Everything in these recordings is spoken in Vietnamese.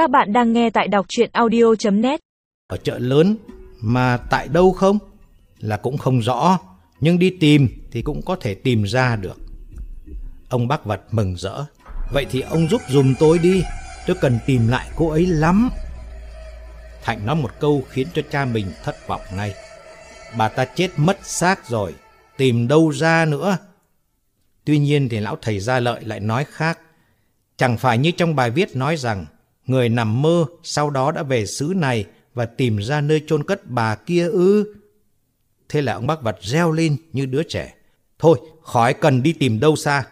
Các bạn đang nghe tại đọc chuyện audio.net Ở chợ lớn mà tại đâu không? Là cũng không rõ, nhưng đi tìm thì cũng có thể tìm ra được. Ông bác vật mừng rỡ. Vậy thì ông giúp dùm tôi đi, tôi cần tìm lại cô ấy lắm. Thạnh nói một câu khiến cho cha mình thất vọng ngay. Bà ta chết mất xác rồi, tìm đâu ra nữa. Tuy nhiên thì lão thầy Gia Lợi lại nói khác. Chẳng phải như trong bài viết nói rằng người nằm mơ sau đó đã về xứ này và tìm ra nơi chôn cất bà kia ư. Thế là ông bác vật reo lên như đứa trẻ. Thôi, khỏi cần đi tìm đâu xa.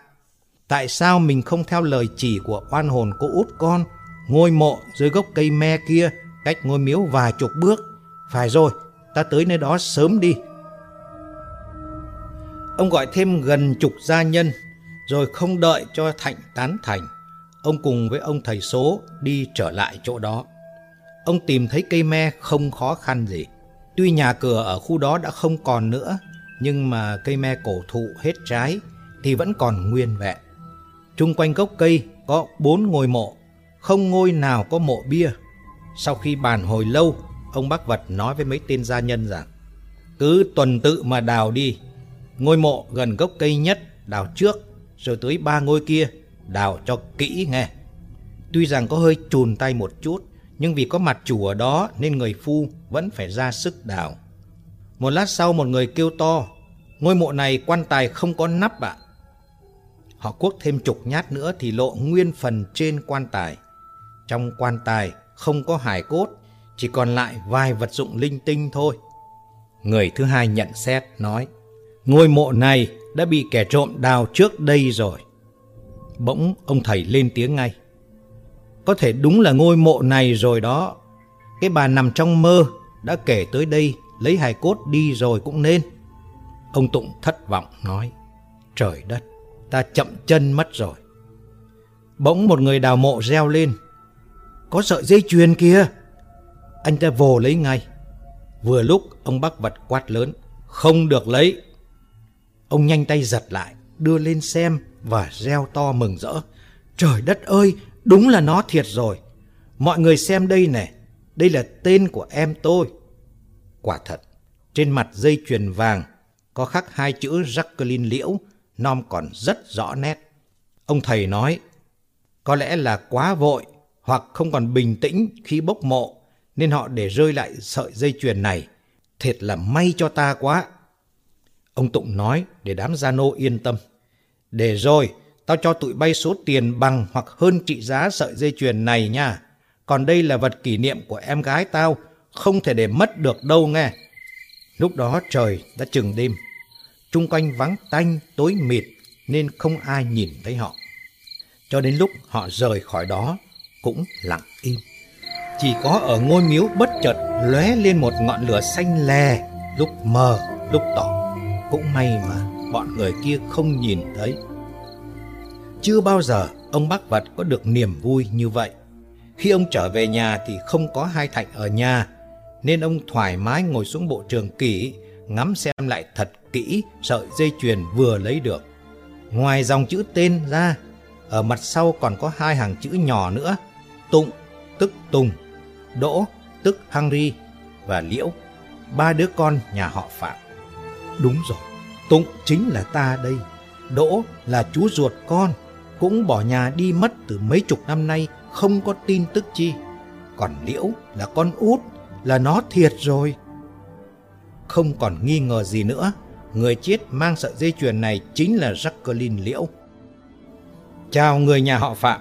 Tại sao mình không theo lời chỉ của oan hồn cô út con, ngôi mộ dưới gốc cây me kia, cách ngôi miếu vài chục bước? Phải rồi, ta tới nơi đó sớm đi. Ông gọi thêm gần chục gia nhân, rồi không đợi cho Thạnh tán thành. Ông cùng với ông thầy số đi trở lại chỗ đó. Ông tìm thấy cây me không khó khăn gì. Tuy nhà cửa ở khu đó đã không còn nữa, nhưng mà cây me cổ thụ hết trái thì vẫn còn nguyên vẹn. Trung quanh gốc cây có bốn ngôi mộ, không ngôi nào có mộ bia. Sau khi bàn hồi lâu, ông bác vật nói với mấy tên gia nhân rằng cứ tuần tự mà đào đi. Ngôi mộ gần gốc cây nhất đào trước, rồi tới ba ngôi kia đào cho kỹ nghe. Tuy rằng có hơi chùn tay một chút, nhưng vì có mặt chủ ở đó nên người phu vẫn phải ra sức đào. Một lát sau một người kêu to, ngôi mộ này quan tài không có nắp ạ. Họ cuốc thêm chục nhát nữa thì lộ nguyên phần trên quan tài. Trong quan tài không có hài cốt, chỉ còn lại vài vật dụng linh tinh thôi. Người thứ hai nhận xét nói, ngôi mộ này đã bị kẻ trộm đào trước đây rồi. Bỗng ông thầy lên tiếng ngay. Có thể đúng là ngôi mộ này rồi đó. Cái bà nằm trong mơ đã kể tới đây lấy hài cốt đi rồi cũng nên. Ông Tụng thất vọng nói. Trời đất, ta chậm chân mất rồi. Bỗng một người đào mộ reo lên. Có sợi dây chuyền kia. Anh ta vồ lấy ngay. Vừa lúc ông bác vật quát lớn. Không được lấy. Ông nhanh tay giật lại, đưa lên xem và reo to mừng rỡ. Trời đất ơi, đúng là nó thiệt rồi. Mọi người xem đây nè, đây là tên của em tôi. Quả thật, trên mặt dây chuyền vàng có khắc hai chữ Jacqueline Liễu, nom còn rất rõ nét. Ông thầy nói, có lẽ là quá vội hoặc không còn bình tĩnh khi bốc mộ nên họ để rơi lại sợi dây chuyền này. Thiệt là may cho ta quá. Ông Tụng nói để đám gia nô yên tâm. Để rồi, tao cho tụi bay số tiền bằng hoặc hơn trị giá sợi dây chuyền này nha. Còn đây là vật kỷ niệm của em gái tao, không thể để mất được đâu nghe. Lúc đó trời đã chừng đêm. Trung quanh vắng tanh, tối mịt nên không ai nhìn thấy họ. Cho đến lúc họ rời khỏi đó cũng lặng im. Chỉ có ở ngôi miếu bất chợt lóe lên một ngọn lửa xanh lè, lúc mờ, lúc tỏ. Cũng may mà bọn người kia không nhìn thấy. Chưa bao giờ ông bác vật có được niềm vui như vậy. Khi ông trở về nhà thì không có hai thạnh ở nhà, nên ông thoải mái ngồi xuống bộ trường kỹ, ngắm xem lại thật kỹ sợi dây chuyền vừa lấy được. Ngoài dòng chữ tên ra, ở mặt sau còn có hai hàng chữ nhỏ nữa, Tụng tức Tùng, Đỗ tức Henry và Liễu, ba đứa con nhà họ Phạm. Đúng rồi, Tụng chính là ta đây, Đỗ là chú ruột con, cũng bỏ nhà đi mất từ mấy chục năm nay không có tin tức chi. Còn Liễu là con út, là nó thiệt rồi. Không còn nghi ngờ gì nữa, người chết mang sợi dây chuyền này chính là Jacqueline Liễu. Chào người nhà họ Phạm.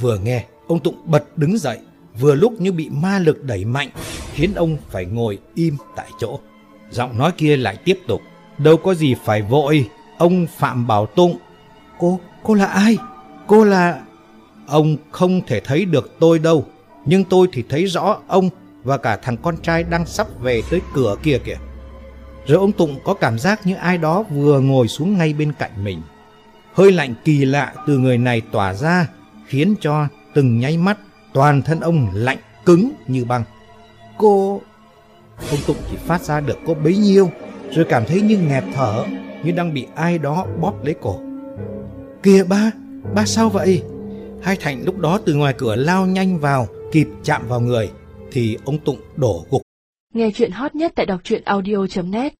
Vừa nghe, ông Tụng bật đứng dậy, vừa lúc như bị ma lực đẩy mạnh, khiến ông phải ngồi im tại chỗ. Giọng nói kia lại tiếp tục. Đâu có gì phải vội, ông Phạm Bảo Tụng. Cô, cô là ai? Cô là... Ông không thể thấy được tôi đâu, nhưng tôi thì thấy rõ ông và cả thằng con trai đang sắp về tới cửa kia kìa. Rồi ông Tụng có cảm giác như ai đó vừa ngồi xuống ngay bên cạnh mình. Hơi lạnh kỳ lạ từ người này tỏa ra khiến cho từng nháy mắt toàn thân ông lạnh cứng như băng. Cô... Ông Tụng chỉ phát ra được có bấy nhiêu rồi cảm thấy như nghẹt thở như đang bị ai đó bóp lấy cổ. Kìa ba, ba sao vậy? Hai Thạnh lúc đó từ ngoài cửa lao nhanh vào kịp chạm vào người thì ông Tụng đổ gục. Nghe chuyện hot nhất tại đọc truyện audio.net